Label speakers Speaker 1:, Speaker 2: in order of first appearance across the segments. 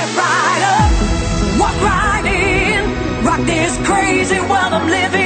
Speaker 1: step right up, walk right in, rock this crazy while I'm living.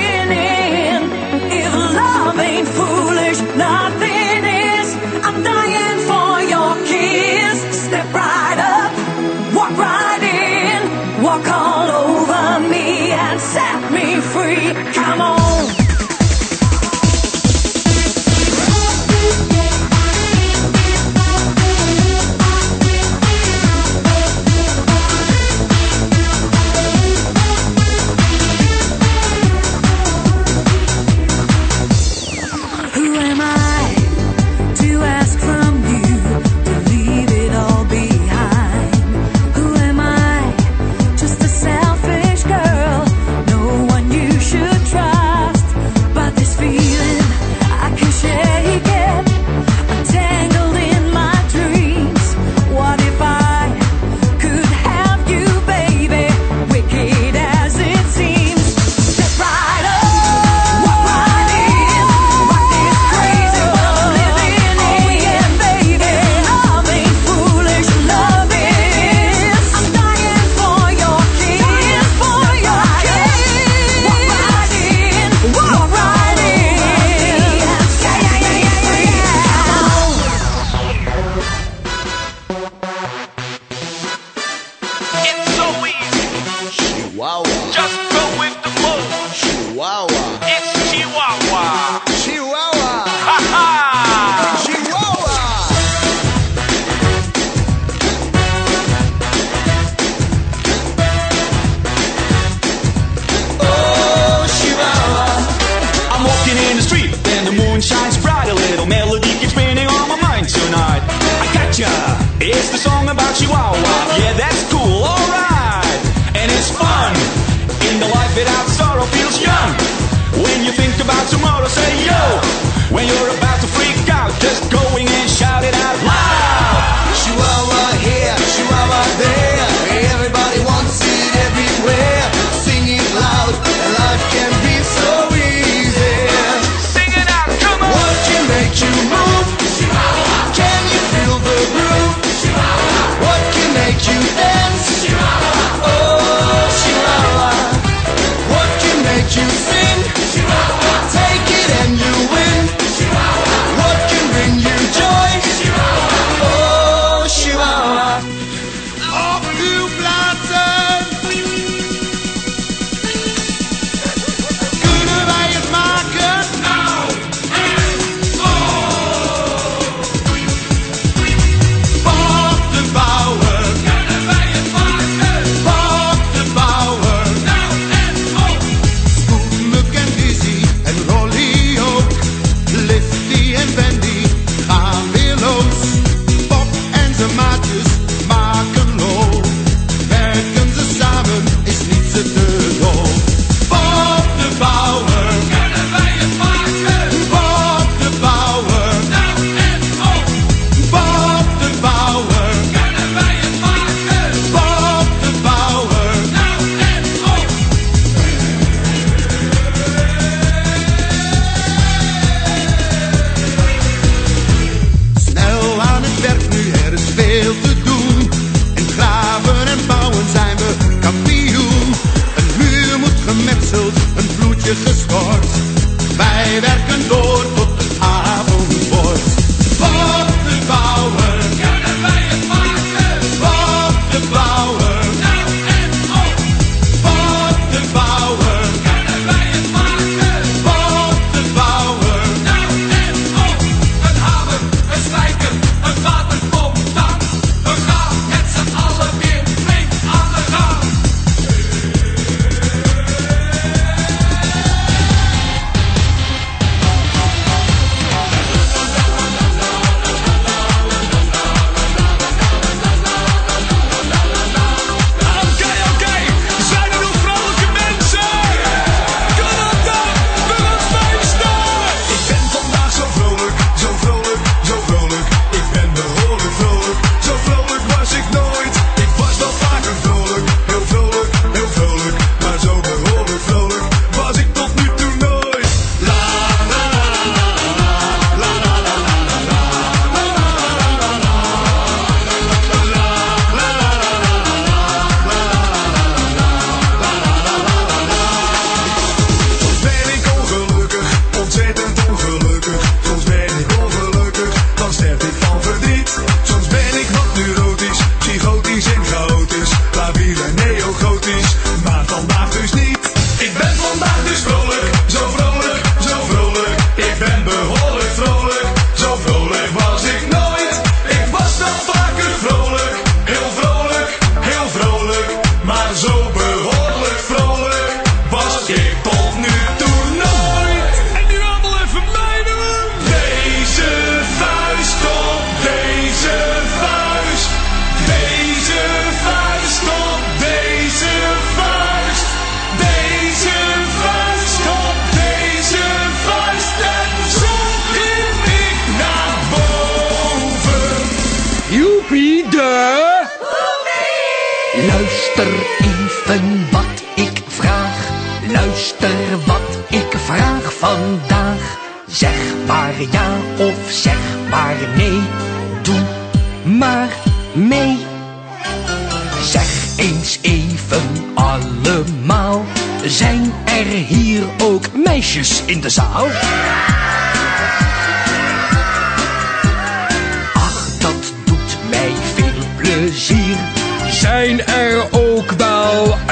Speaker 2: When you're
Speaker 3: a.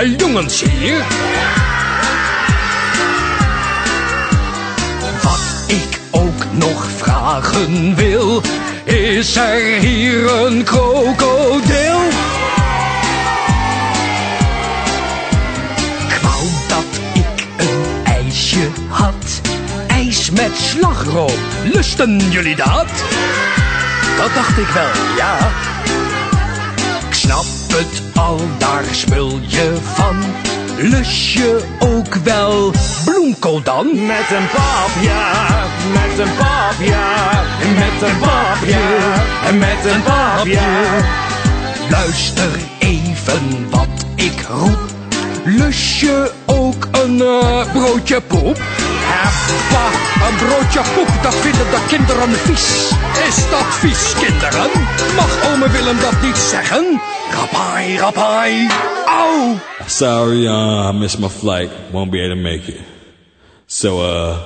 Speaker 3: jongens hier?
Speaker 4: Wat ik ook nog vragen wil, is er hier een krokodil? Ik wou dat ik een ijsje had, ijs met slagroom. Lusten jullie dat? Dat dacht ik wel, ja. Het al, daar smul je van. Lus je ook wel bloemkool dan?
Speaker 5: Met een pap, ja. Met een pap, ja. Met een pap, ja. En met een pap, ja.
Speaker 4: Luister even wat ik roep. Lus je ook een eh, broodje poep?
Speaker 3: Een broodje poep, dat vinden de kinderen vies. Is dat vies, kinderen? Mag ome Willem dat niet zeggen? Rapai, rapai, au!
Speaker 6: Sorry, uh, I missed my flight. Won't be able to make it. So, uh,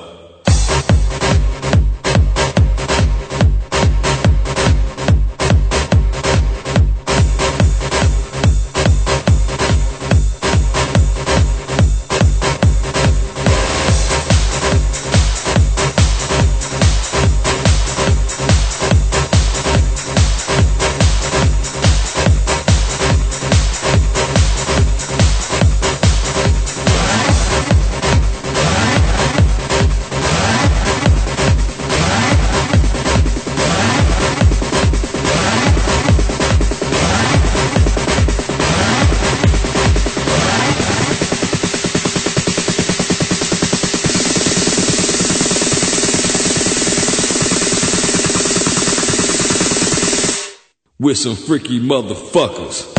Speaker 6: some freaky motherfuckers.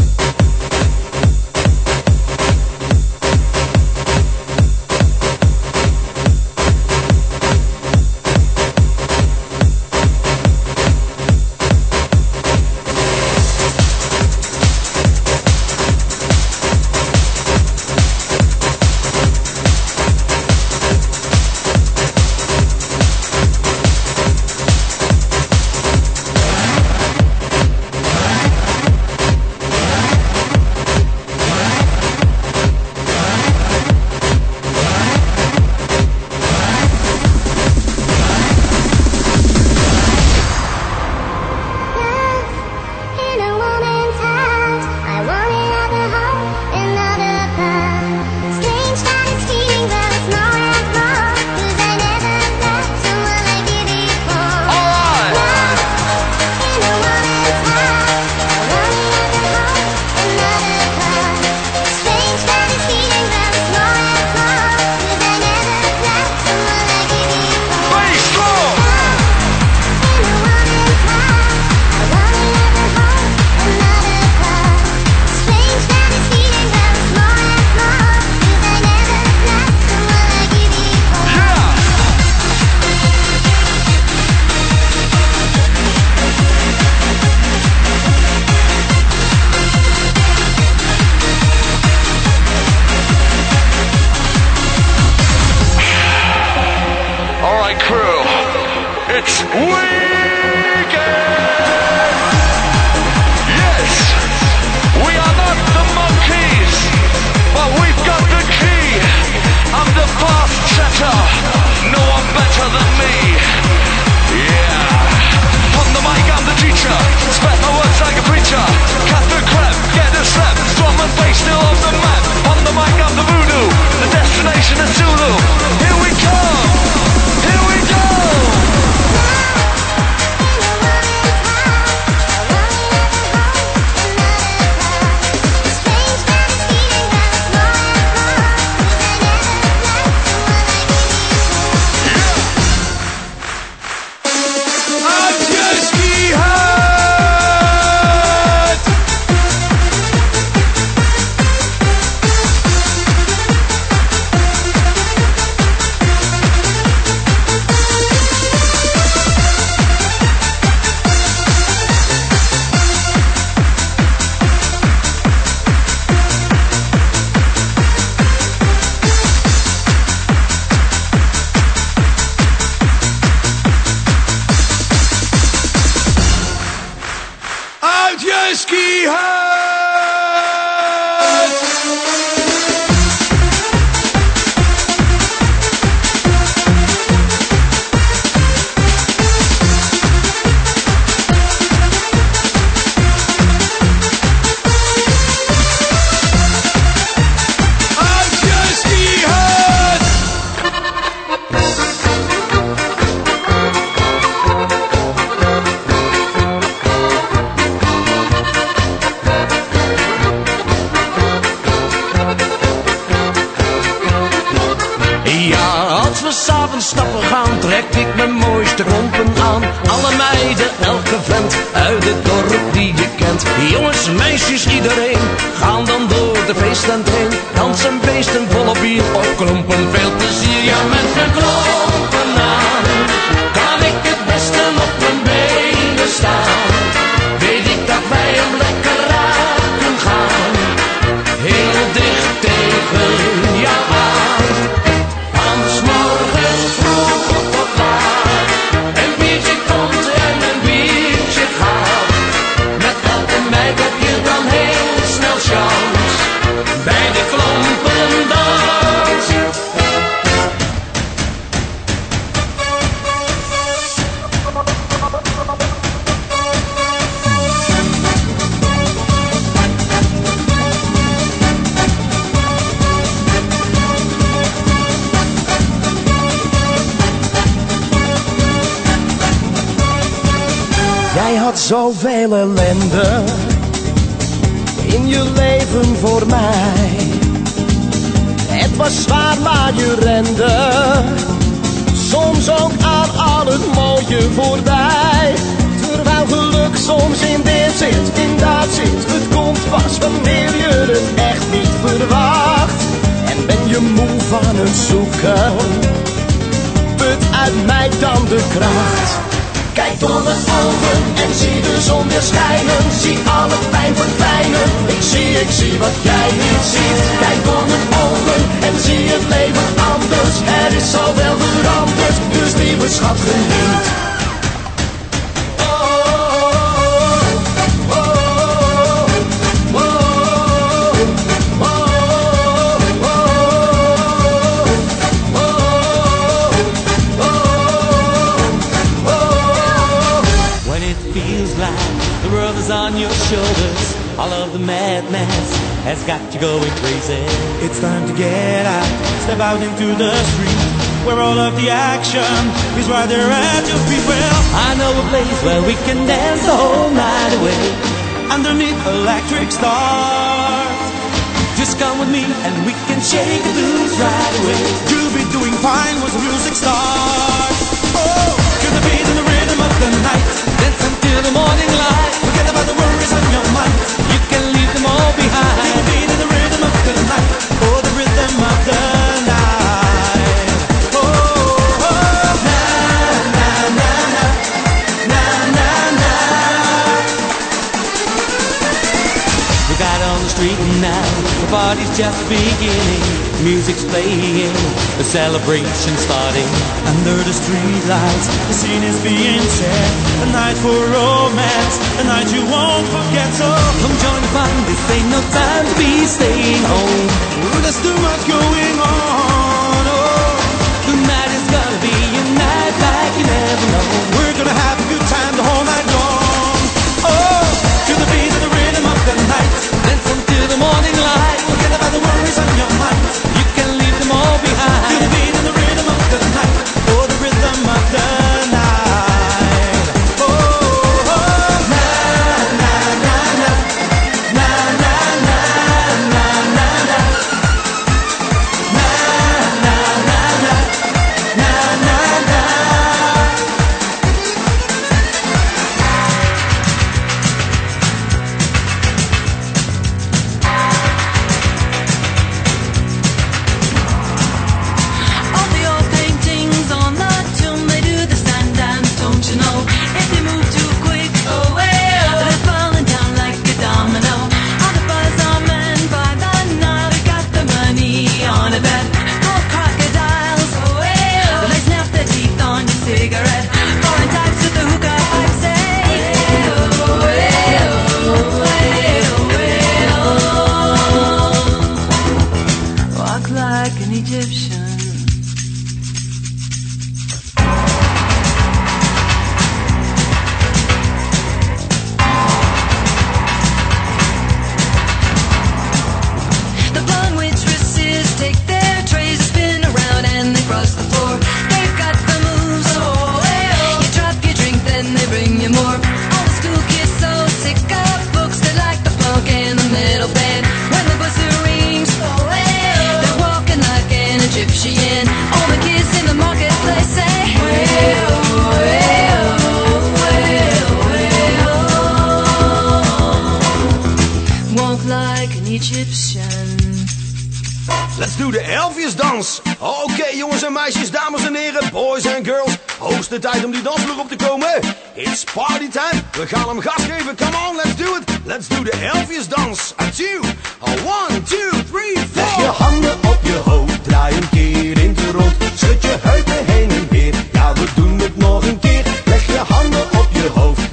Speaker 7: Zoveel ellende in je leven voor mij. Het was zwaar, maar je rende soms ook aan al het mooie voorbij. Terwijl geluk soms in dit zit, in dat zit. Het komt pas wanneer je het echt niet verwacht. En ben je moe van het zoeken, put uit mij dan de kracht. Kijk door mijn ogen en zie de zon weer schijnen. Zie alle pijn verdwijnen. Ik zie, ik zie wat jij niet ziet. Kijk door mijn ogen en zie het leven anders. Er is zoveel veranderd, dus lieve schat geniet.
Speaker 8: Shoulders, all of the madness has got you going crazy. It's time to get out, step out into the street, where all of the action is right there at your feet. Well, I know a place where we can dance the whole night away, underneath electric stars. Just come with me and we can shake the blues right away. You'll be doing fine with the music starts. Oh, to the beat and the rhythm of the night. Dance until the morning light. About the worries on your mind. Party's just beginning. Music's playing, the celebration's starting. Under the street lights, the scene is being set. A night for romance, a night you won't forget. So come join the fun, this ain't no time to be staying home. Ooh, there's too much going on.
Speaker 9: Egyptian.
Speaker 10: Let's do the Elvis Dance. Oké jongens en meisjes, dames en heren, boys and girls. Hoogste tijd om die dansvloer op te komen. It's party time. We gaan hem gas geven. Come on, let's do it. Let's do the Elvis dans. a oh, One, two, three, four.
Speaker 1: Leg je handen op je hoofd. Draai een keer in de rond. Schud je heupen heen en weer. Ja, we doen het nog een keer. Leg je handen op je hoofd.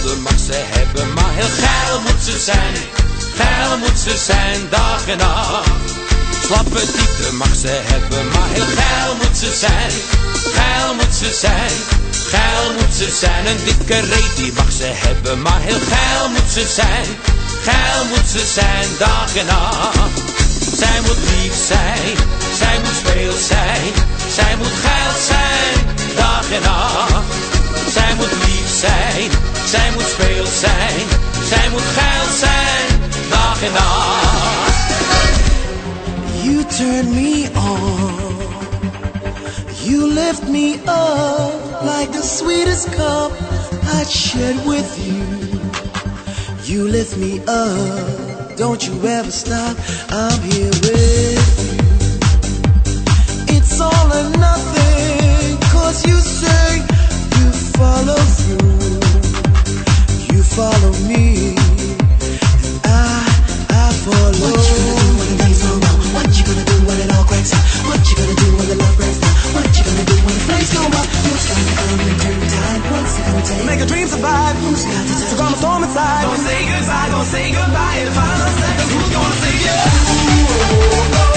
Speaker 11: Tanden mag ze hebben, maar heel geil moet ze zijn. Geil moet ze zijn, dag en nacht. Slappe diepte mag ze hebben, maar heel geil moet ze zijn. Geil moet ze zijn, geil moet ze zijn. Een dikke reet die mag ze hebben, maar heel geil moet ze zijn. Geil moet ze zijn, dag en nacht. Zij moet lief zijn, zij moet speel zijn. Zij moet geil zijn, dag en nacht. Zij moet lief zijn, zij moet speel zijn. Zij moet geil zijn, dag en nacht.
Speaker 2: You turn me on. You lift me up like the sweetest cup I'd shared with you. You lift me up. Don't you ever stop. I'm here with you. It's all or nothing. Cause you say you follow through. You follow me. And I, I follow. What you gonna do when the rain's go out? What you gonna do when it all cracks out? What you gonna do when the love breaks down? What you gonna do when the flames go up? Who's gonna come and the tide? What's it gonna take? Make a dream survive. Who's got time? So calm a storm inside. Don't say goodbye, don't say goodbye in the final seconds. Who's gonna say yeah?
Speaker 12: Ram-a-lam, ding dong.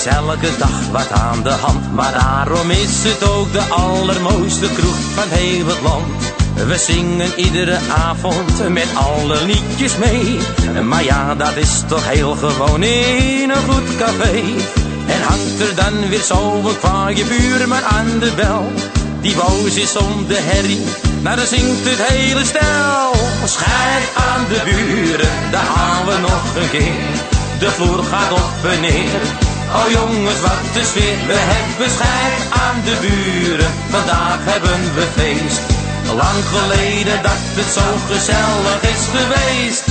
Speaker 11: Is elke dag wat aan de hand. Maar daarom is het ook de allermooiste kroeg van heel het land. We zingen iedere avond met alle liedjes mee. Maar ja, dat is toch heel gewoon in een goed café. En hangt er dan weer zo een kwaaie buurman aan de bel. Die boos is om de herrie, nou dan zingt het hele stel. Schijt aan de buren, daar gaan we nog een keer. De vloer gaat op en neer. Oh jongens, wat een sfeer. We hebben schijt aan de buren, vandaag hebben we feest. Lang geleden dat het zo gezellig is geweest.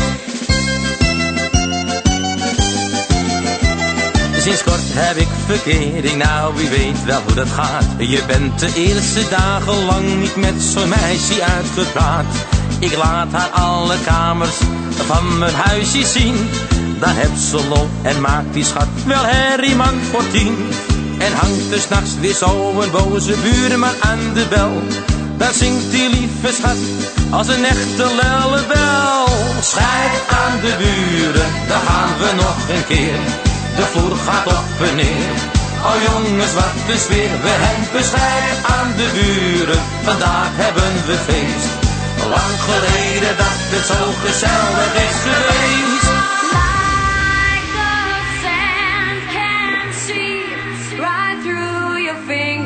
Speaker 11: Sinds kort heb ik verkering, nou wie weet wel hoe dat gaat. Je bent de eerste dagen lang niet met zo'n meisje uitgepraat. Ik laat haar alle kamers van mijn huisje zien. Dan heb ze lol en maakt die schat wel herrie man voor tien. En hangt er s'nachts weer zo een boze buurman aan de bel. Dan zingt die lieve schat als een echte lullebel. Schijt aan de buren, daar gaan we nog een keer. De vloer gaat op en neer. Oh jongens, wat een sfeer. We hebben schijt aan de buren. Vandaag hebben we feest. Lang geleden dat het zo gezellig is geweest.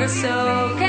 Speaker 1: ever so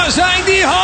Speaker 11: mannen zijn
Speaker 13: die
Speaker 3: hard.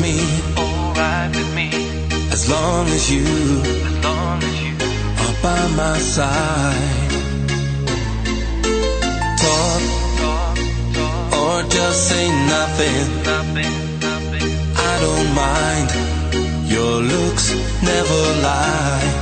Speaker 3: me. Alright with me. As long as you, as long as you are by my side. Talk, talk, talk. or just say nothing. Nothing, nothing. I don't mind. Your looks never lie.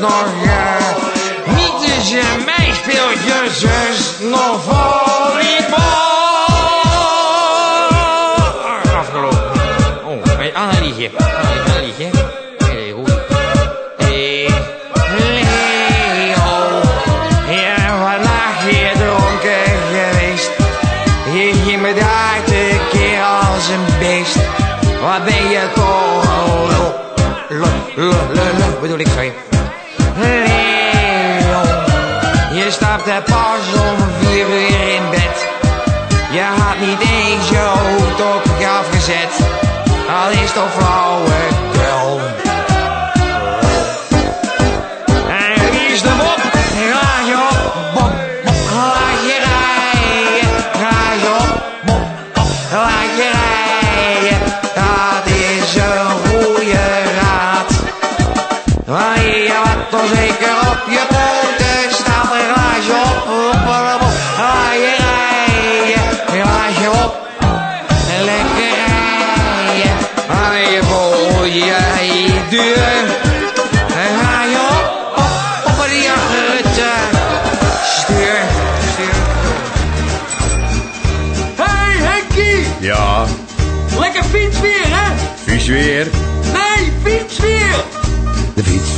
Speaker 14: Zus nog uur in bed. Je had niet eens je hoed op afgezet. Al is toch flauwekul.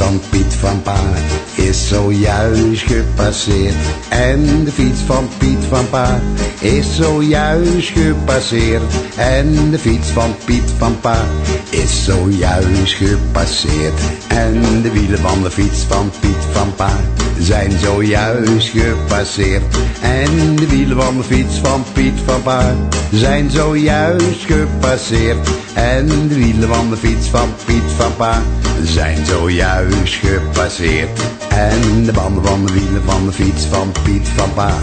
Speaker 14: De
Speaker 15: fiets
Speaker 16: van Piet van Pa is zojuist gepasseerd. En de fiets van Piet van Pa is zojuist gepasseerd. En de fiets van Piet van Pa is zojuist gepasseerd. En de wielen van de fiets van Piet van Pa zijn zojuist gepasseerd. En de wielen van de fiets van Piet van Pa zijn zojuist gepasseerd. En de wielen van de fiets van Piet van Pa zijn zojuist gepasseerd. En de banden van de wielen van de fiets van Piet van Pa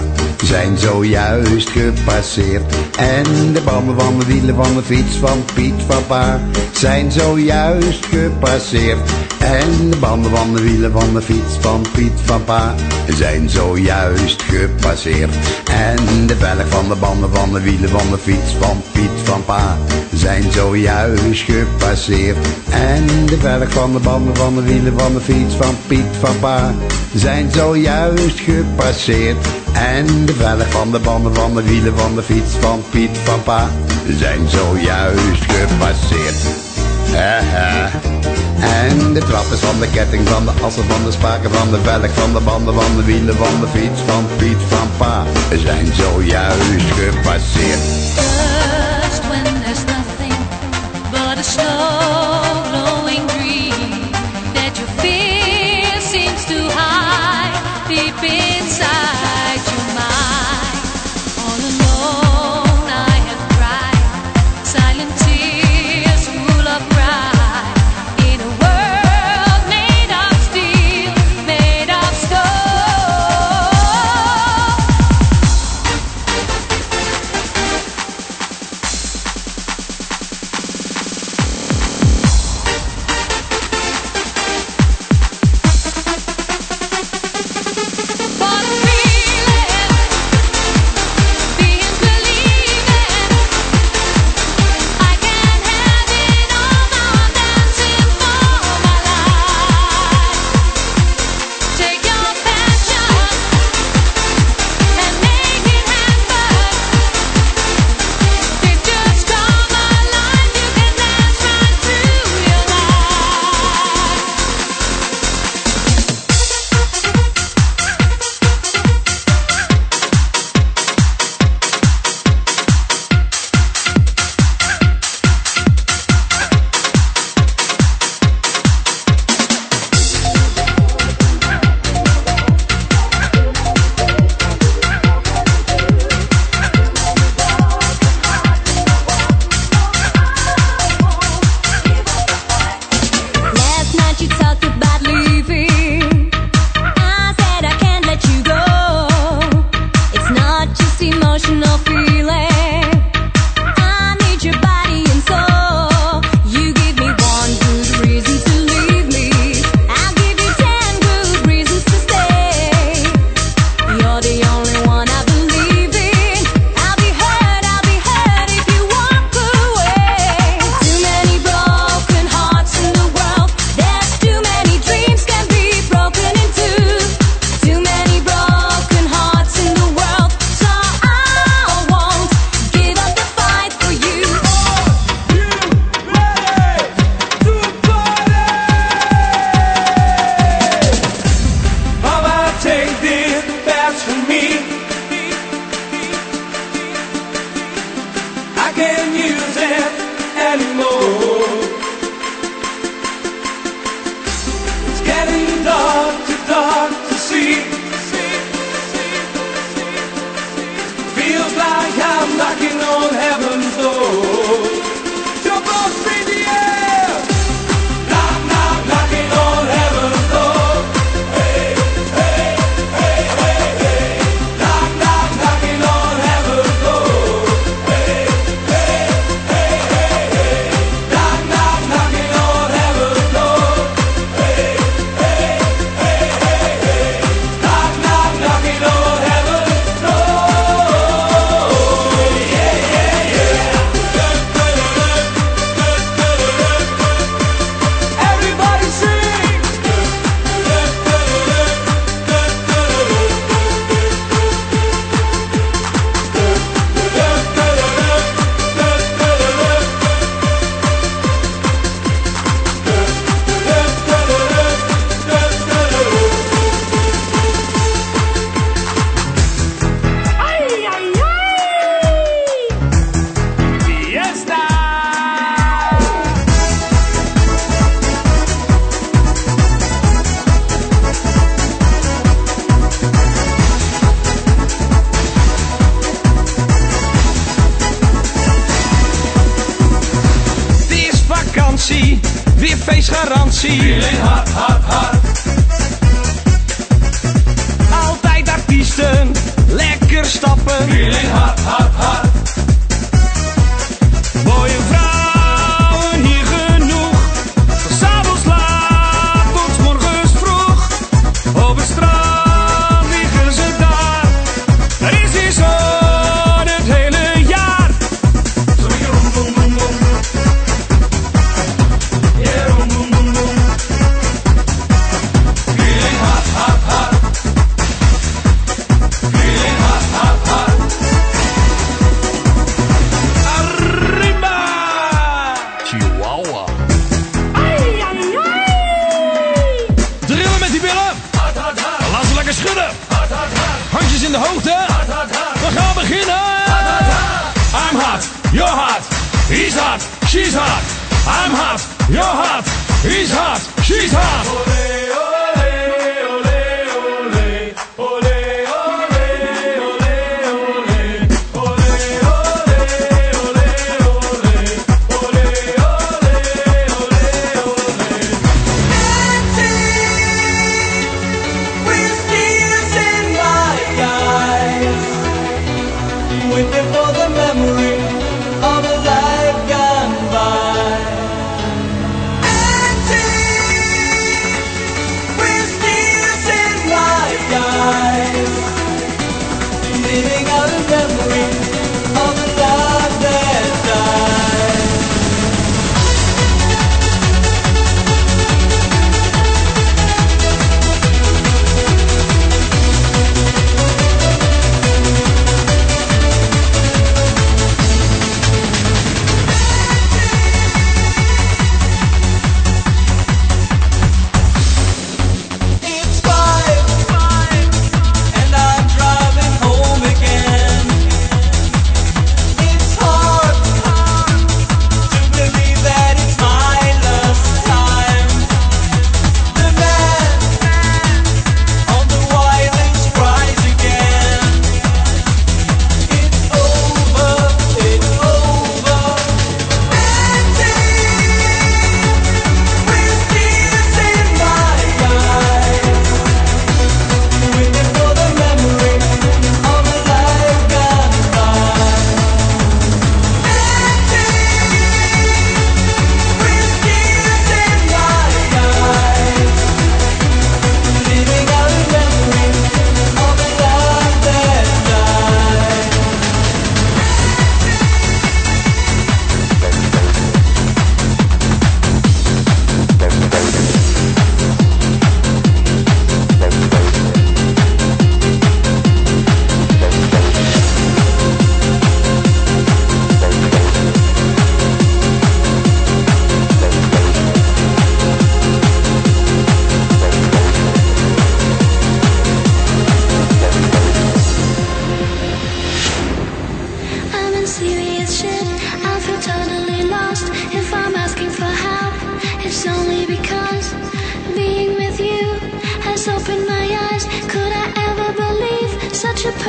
Speaker 16: zijn zojuist gepasseerd. En de banden van de wielen van de fiets van Piet van Pa zijn zojuist gepasseerd. En de banden van de wielen van de fiets van Piet van Pa zijn zojuist gepasseerd. En de velg van de banden van de wielen van de fiets van Piet van Pa zijn zojuist gepasseerd. En de velg van de banden van de wielen van de fiets van Piet van Pa zijn zojuist gepasseerd. En de velg van de banden van de wielen van de fiets van Piet van Pa zijn zojuist gepasseerd. Haha. En de trappers van de ketting, van de assen, van de spaken, van de velg, van de banden, van de wielen, van de fiets, van Piet, van Pa, zijn zojuist gepasseerd.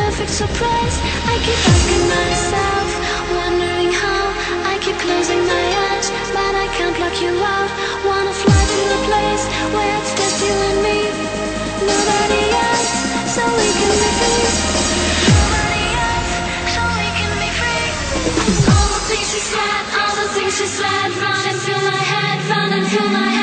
Speaker 1: perfect surprise. I keep asking myself, wondering how. I keep closing my eyes, but I can't block you out. Wanna fly to a place where it's just you and me. Nobody else, so we can be free. Nobody else, so we can be free. All the things she said, all the things she said Running through my head, running through my head.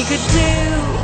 Speaker 17: we could do.